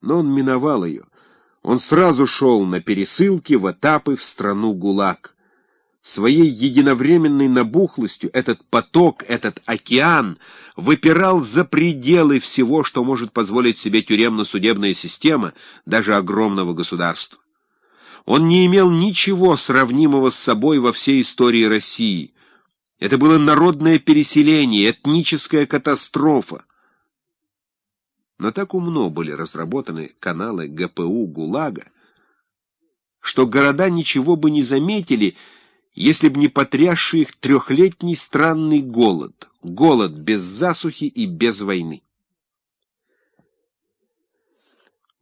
Но он миновал ее. Он сразу шел на пересылки в этапы в страну ГУЛАГ. Своей единовременной набухлостью этот поток, этот океан выпирал за пределы всего, что может позволить себе тюремно-судебная система даже огромного государства. Он не имел ничего сравнимого с собой во всей истории России. Это было народное переселение, этническая катастрофа. Но так умно были разработаны каналы ГПУ ГУЛАГа, что города ничего бы не заметили, если б не потрясший их трехлетний странный голод, голод без засухи и без войны.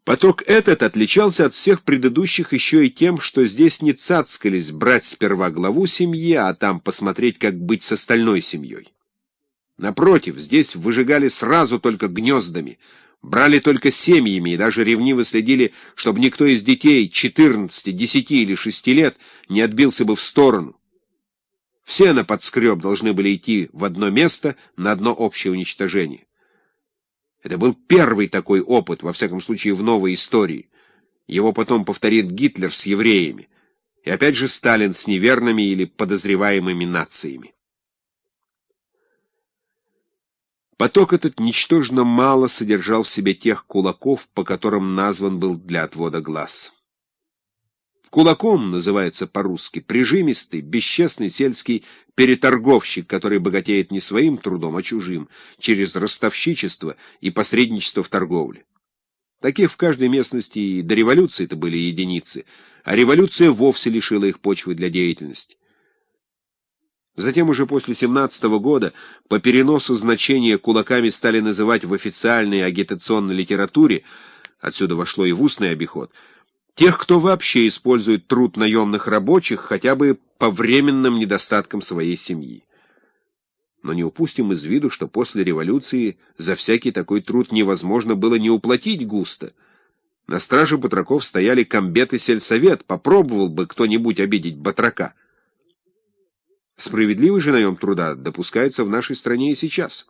Поток этот отличался от всех предыдущих еще и тем, что здесь не цацкались брать сперва главу семьи, а там посмотреть, как быть с остальной семьей. Напротив, здесь выжигали сразу только гнездами, брали только семьями и даже ревниво следили, чтобы никто из детей 14, 10 или 6 лет не отбился бы в сторону. Все на подскреб должны были идти в одно место на одно общее уничтожение. Это был первый такой опыт, во всяком случае, в новой истории. Его потом повторит Гитлер с евреями. И опять же Сталин с неверными или подозреваемыми нациями. Поток этот ничтожно мало содержал в себе тех кулаков, по которым назван был для отвода глаз. Кулаком называется по-русски прижимистый, бесчестный сельский переторговщик, который богатеет не своим трудом, а чужим, через ростовщичество и посредничество в торговле. Таких в каждой местности и до революции это были единицы, а революция вовсе лишила их почвы для деятельности. Затем уже после 17 -го года по переносу значения кулаками стали называть в официальной агитационной литературе, отсюда вошло и в устный обиход, тех, кто вообще использует труд наемных рабочих хотя бы по временным недостаткам своей семьи. Но не упустим из виду, что после революции за всякий такой труд невозможно было не уплатить густо. На страже батраков стояли комбет и сельсовет, попробовал бы кто-нибудь обидеть батрака. Справедливый же наем труда допускается в нашей стране и сейчас.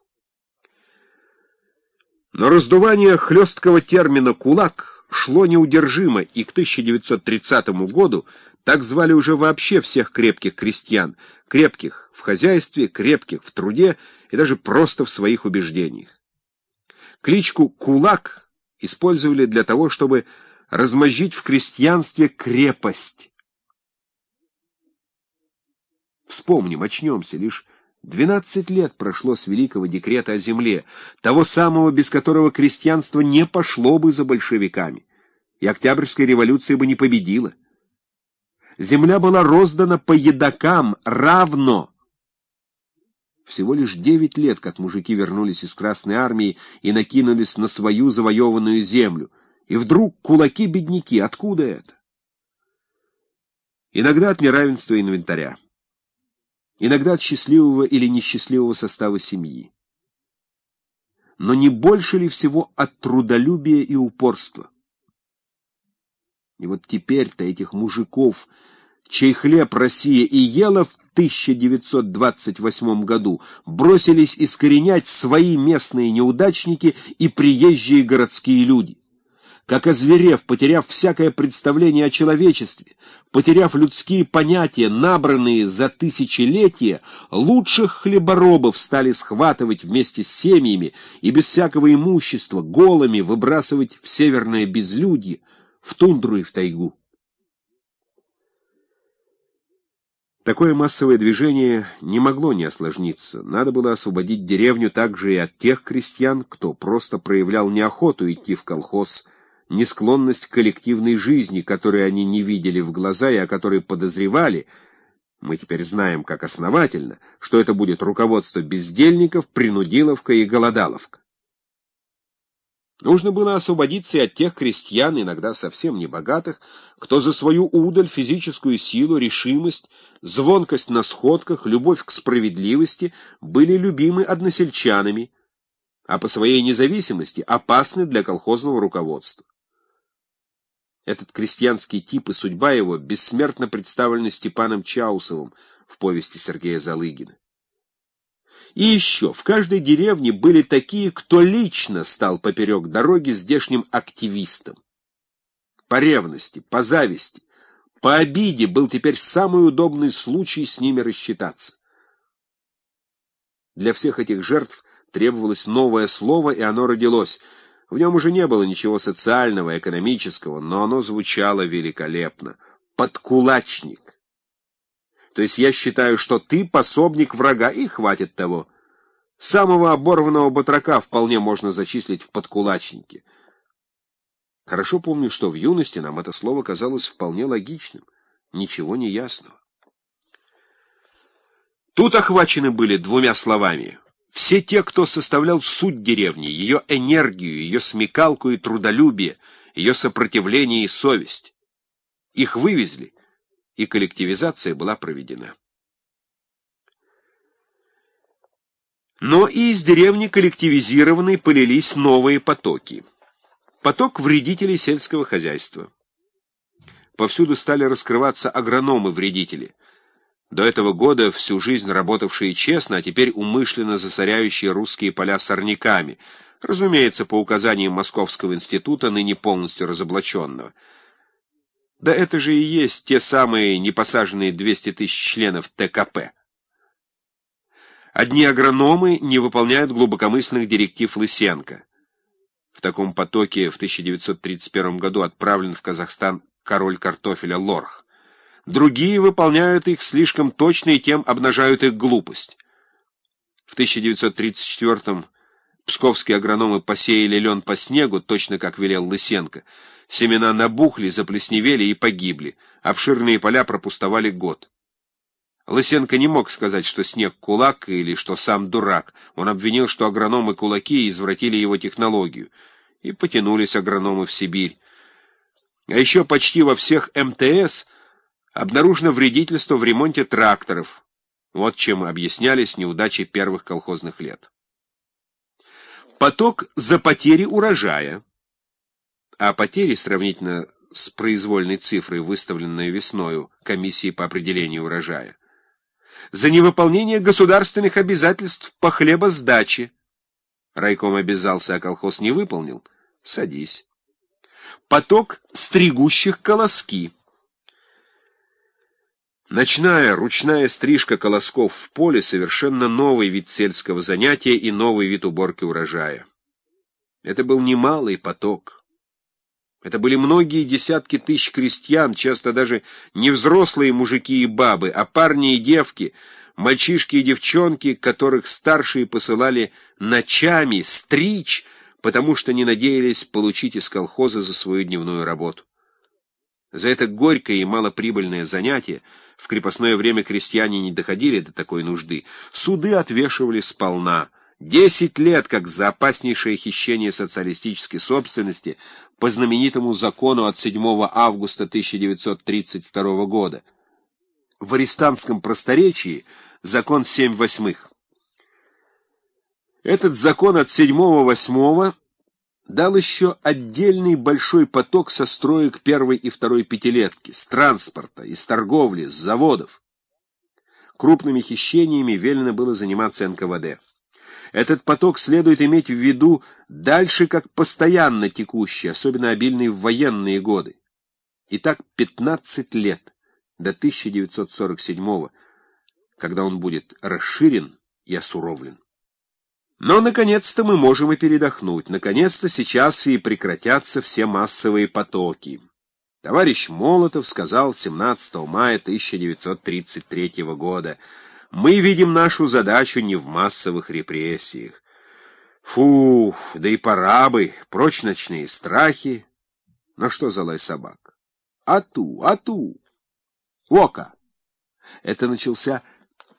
Но раздувание хлесткого термина «кулак» шло неудержимо, и к 1930 году так звали уже вообще всех крепких крестьян, крепких в хозяйстве, крепких в труде и даже просто в своих убеждениях. Кличку «кулак» использовали для того, чтобы размозжить в крестьянстве крепость, Вспомним, очнемся, лишь двенадцать лет прошло с великого декрета о земле, того самого, без которого крестьянство не пошло бы за большевиками, и Октябрьская революция бы не победила. Земля была роздана по едокам равно. Всего лишь девять лет, как мужики вернулись из Красной Армии и накинулись на свою завоеванную землю. И вдруг кулаки-бедняки, откуда это? Иногда от неравенства инвентаря иногда от счастливого или несчастливого состава семьи. Но не больше ли всего от трудолюбия и упорства? И вот теперь-то этих мужиков, чей хлеб Россия и ела в 1928 году, бросились искоренять свои местные неудачники и приезжие городские люди как озверев, потеряв всякое представление о человечестве, потеряв людские понятия, набранные за тысячелетия, лучших хлеборобов стали схватывать вместе с семьями и без всякого имущества, голыми выбрасывать в северное безлюдье, в тундру и в тайгу. Такое массовое движение не могло не осложниться. Надо было освободить деревню также и от тех крестьян, кто просто проявлял неохоту идти в колхоз, несклонность к коллективной жизни, которую они не видели в глаза и о которой подозревали, мы теперь знаем как основательно, что это будет руководство бездельников, принудиловка и голодаловка. Нужно было освободиться и от тех крестьян, иногда совсем небогатых, кто за свою удаль, физическую силу, решимость, звонкость на сходках, любовь к справедливости были любимы односельчанами, а по своей независимости опасны для колхозного руководства. Этот крестьянский тип и судьба его бессмертно представлены Степаном Чаусовым в повести Сергея Залыгина. И еще, в каждой деревне были такие, кто лично стал поперек дороги здешним активистом. По ревности, по зависти, по обиде был теперь самый удобный случай с ними рассчитаться. Для всех этих жертв требовалось новое слово, и оно родилось. В нем уже не было ничего социального, экономического, но оно звучало великолепно. Подкулачник. То есть я считаю, что ты пособник врага, и хватит того. Самого оборванного батрака вполне можно зачислить в подкулачники. Хорошо помню, что в юности нам это слово казалось вполне логичным. Ничего не ясного. Тут охвачены были двумя словами. Все те, кто составлял суть деревни, ее энергию, ее смекалку и трудолюбие, ее сопротивление и совесть. Их вывезли, и коллективизация была проведена. Но и из деревни коллективизированной полились новые потоки. Поток вредителей сельского хозяйства. Повсюду стали раскрываться агрономы-вредители – до этого года всю жизнь работавшие честно, а теперь умышленно засоряющие русские поля сорняками, разумеется, по указаниям Московского института, ныне полностью разоблаченного. Да это же и есть те самые непосаженные 200 тысяч членов ТКП. Одни агрономы не выполняют глубокомысленных директив Лысенко. В таком потоке в 1931 году отправлен в Казахстан король картофеля Лорх. Другие выполняют их слишком точно и тем обнажают их глупость. В 1934-м псковские агрономы посеяли лен по снегу, точно как велел Лысенко. Семена набухли, заплесневели и погибли. Обширные поля пропустовали год. Лысенко не мог сказать, что снег кулак или что сам дурак. Он обвинил, что агрономы кулаки извратили его технологию. И потянулись агрономы в Сибирь. А еще почти во всех МТС Обнаружено вредительство в ремонте тракторов. Вот чем объяснялись неудачи первых колхозных лет. Поток за потери урожая. А потери сравнительно с произвольной цифрой, выставленной весною комиссией по определению урожая. За невыполнение государственных обязательств по хлебосдаче. Райком обязался, а колхоз не выполнил. Садись. Поток стригущих колоски. Ночная, ручная стрижка колосков в поле — совершенно новый вид сельского занятия и новый вид уборки урожая. Это был немалый поток. Это были многие десятки тысяч крестьян, часто даже не взрослые мужики и бабы, а парни и девки, мальчишки и девчонки, которых старшие посылали ночами стричь, потому что не надеялись получить из колхоза за свою дневную работу. За это горькое и малоприбыльное занятие в крепостное время крестьяне не доходили до такой нужды. Суды отвешивали сполна. Десять лет, как за опаснейшее хищение социалистической собственности по знаменитому закону от 7 августа 1932 года. В арестантском просторечии закон 7 восьмых. Этот закон от 7-8 дал еще отдельный большой поток со строек первой и второй пятилетки, с транспорта, из торговли, с заводов. Крупными хищениями велено было заниматься НКВД. Этот поток следует иметь в виду дальше как постоянно текущий, особенно обильный в военные годы. Итак, 15 лет до 1947 когда он будет расширен и осуровлен. Но, наконец-то, мы можем и передохнуть. Наконец-то сейчас и прекратятся все массовые потоки. Товарищ Молотов сказал 17 мая 1933 года, «Мы видим нашу задачу не в массовых репрессиях. Фух, да и пора бы, прочь страхи. Но что за лай собак? Ату, ату! Ока! Это начался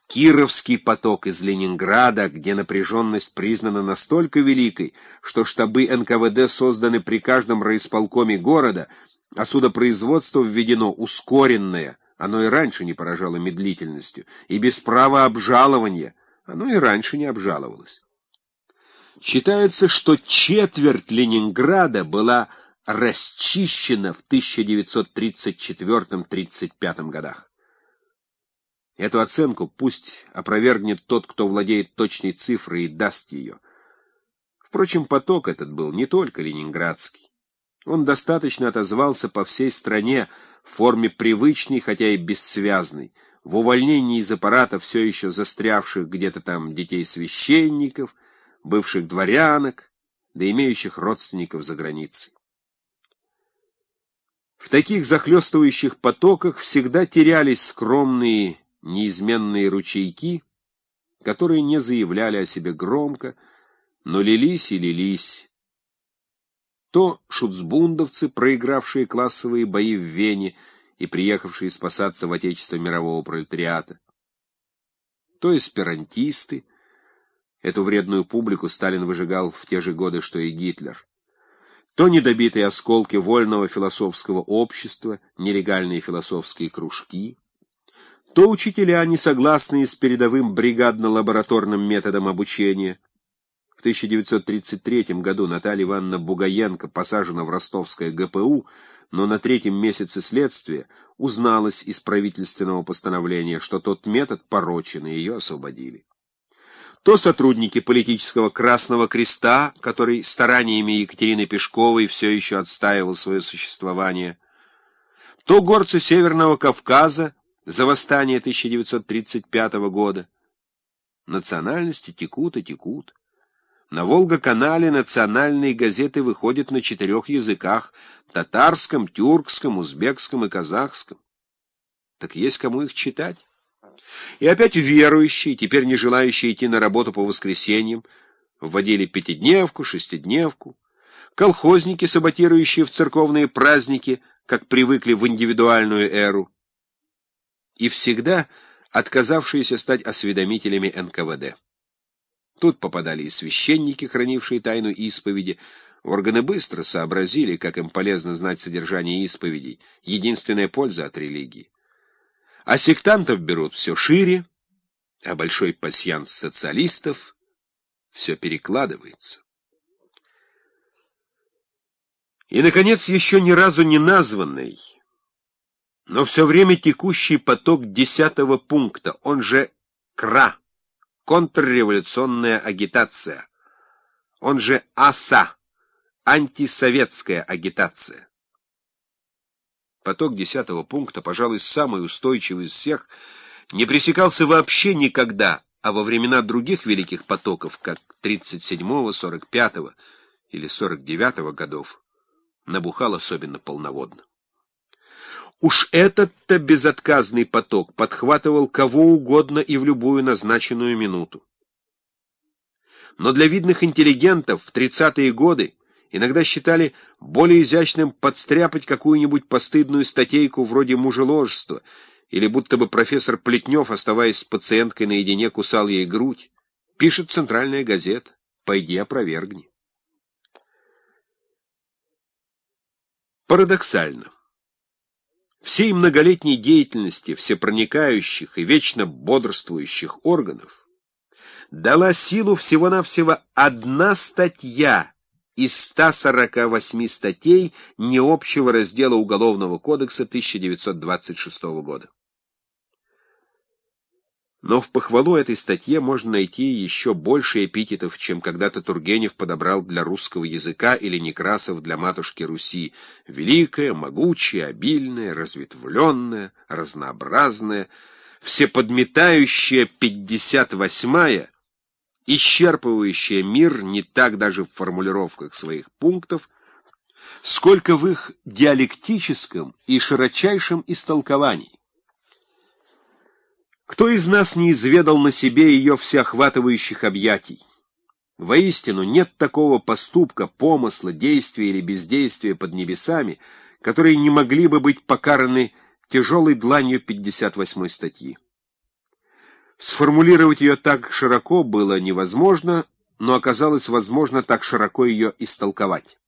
Кировский поток из Ленинграда, где напряженность признана настолько великой, что штабы НКВД созданы при каждом райисполкоме города, а судопроизводство введено ускоренное, оно и раньше не поражало медлительностью, и без права обжалования, оно и раньше не обжаловалось. Считается, что четверть Ленинграда была расчищена в 1934-35 годах. Эту оценку пусть опровергнет тот, кто владеет точной цифрой и даст ее. Впрочем, поток этот был не только ленинградский. Он достаточно отозвался по всей стране в форме привычной, хотя и бессвязной, в увольнении из аппарата все еще застрявших где-то там детей священников, бывших дворянок, да имеющих родственников за границей. В таких захлестывающих потоках всегда терялись скромные, неизменные ручейки, которые не заявляли о себе громко, но лились и лились. То шуцбундовцы, проигравшие классовые бои в Вене и приехавшие спасаться в отечество мирового пролетариата, то эсперантисты, эту вредную публику Сталин выжигал в те же годы, что и Гитлер, то недобитые осколки вольного философского общества, нелегальные философские кружки, то учителя, не согласные с передовым бригадно-лабораторным методом обучения. В 1933 году Наталья Ивановна Бугаенко посажена в ростовское ГПУ, но на третьем месяце следствия узналось из правительственного постановления, что тот метод порочен, и ее освободили то сотрудники политического Красного Креста, который стараниями Екатерины Пешковой все еще отстаивал свое существование, то горцы Северного Кавказа за восстание 1935 года. Национальности текут и текут. На Волга-канале национальные газеты выходят на четырех языках — татарском, тюркском, узбекском и казахском. Так есть кому их читать? И опять верующие, теперь не желающие идти на работу по воскресеньям, вводили пятидневку, шестидневку. Колхозники, саботирующие в церковные праздники, как привыкли в индивидуальную эру. И всегда отказавшиеся стать осведомителями НКВД. Тут попадали и священники, хранившие тайну исповеди. Органы быстро сообразили, как им полезно знать содержание исповедей, единственная польза от религии. А сектантов берут все шире, а большой пасьянс социалистов все перекладывается. И, наконец, еще ни разу не названный, но все время текущий поток десятого пункта, он же КРА, контрреволюционная агитация, он же АСА, антисоветская агитация. Поток десятого пункта, пожалуй, самый устойчивый из всех, не пресекался вообще никогда, а во времена других великих потоков, как 37-го, 45-го или 49-го годов, набухал особенно полноводно. Уж этот-то безотказный поток подхватывал кого угодно и в любую назначенную минуту. Но для видных интеллигентов в 30-е годы иногда считали более изящным подстряпать какую-нибудь постыдную статейку вроде мужеложества, или будто бы профессор Плетнев, оставаясь с пациенткой наедине, кусал ей грудь. Пишет центральная газета. Пойди опровергни. Парадоксально. Всей многолетней деятельности всепроникающих и вечно бодрствующих органов дала силу всего-навсего одна статья из 148 статей необщего раздела Уголовного кодекса 1926 года. Но в похвалу этой статье можно найти еще больше эпитетов, чем когда-то Тургенев подобрал для русского языка или Некрасов для матушки Руси. Великая, могучая, обильная, разветвленная, разнообразная, всеподметающая 58-я, исчерпывающая мир не так даже в формулировках своих пунктов, сколько в их диалектическом и широчайшем истолковании. Кто из нас не изведал на себе ее всеохватывающих объятий? Воистину, нет такого поступка, помысла, действия или бездействия под небесами, которые не могли бы быть покараны тяжелой дланью 58 статьи. Сформулировать ее так широко было невозможно, но оказалось возможно так широко ее истолковать.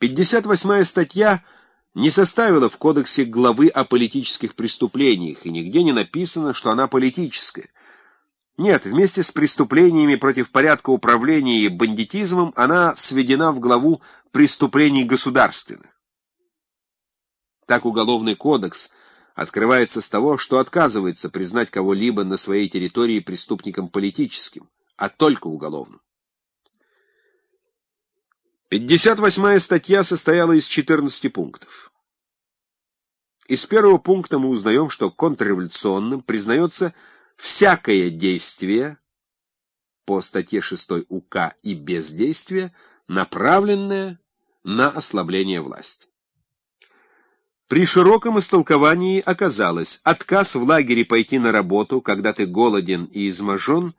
58-я статья не составила в кодексе главы о политических преступлениях, и нигде не написано, что она политическая. Нет, вместе с преступлениями против порядка управления и бандитизмом она сведена в главу преступлений государственных. Так Уголовный кодекс – открывается с того, что отказывается признать кого-либо на своей территории преступником политическим, а только уголовным. 58-я статья состояла из 14 пунктов. Из первого пункта мы узнаем, что контрреволюционным признается всякое действие по статье 6 УК и бездействие, направленное на ослабление власти. При широком истолковании оказалось, отказ в лагере пойти на работу, когда ты голоден и изможен,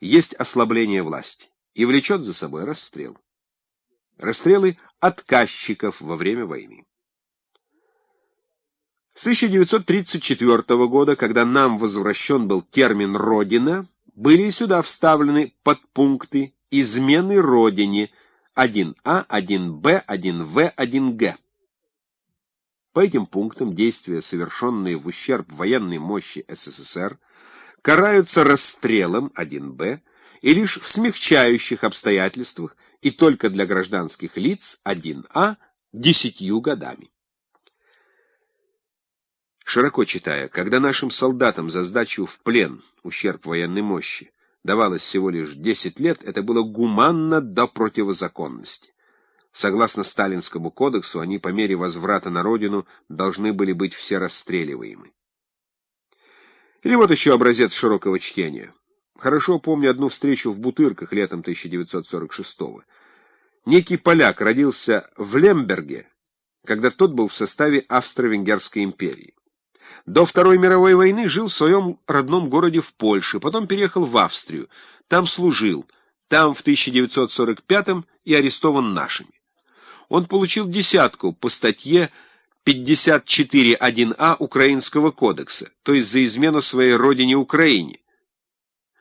есть ослабление власти и влечет за собой расстрел. Расстрелы отказчиков во время войны. С 1934 года, когда нам возвращен был термин «родина», были сюда вставлены подпункты «измены родине» 1А, 1Б, 1В, 1Г. По этим пунктам действия, совершенные в ущерб военной мощи СССР, караются расстрелом 1Б и лишь в смягчающих обстоятельствах и только для гражданских лиц 1А десятью годами. Широко читая, когда нашим солдатам за сдачу в плен, ущерб военной мощи, давалось всего лишь 10 лет, это было гуманно до противозаконности. Согласно Сталинскому кодексу, они по мере возврата на родину должны были быть все расстреливаемы. Или вот еще образец широкого чтения. Хорошо помню одну встречу в Бутырках летом 1946 -го. Некий поляк родился в Лемберге, когда тот был в составе Австро-Венгерской империи. До Второй мировой войны жил в своем родном городе в Польше, потом переехал в Австрию, там служил, там в 1945 и арестован нашими он получил десятку по статье 54.1а Украинского кодекса, то есть за измену своей родине Украине,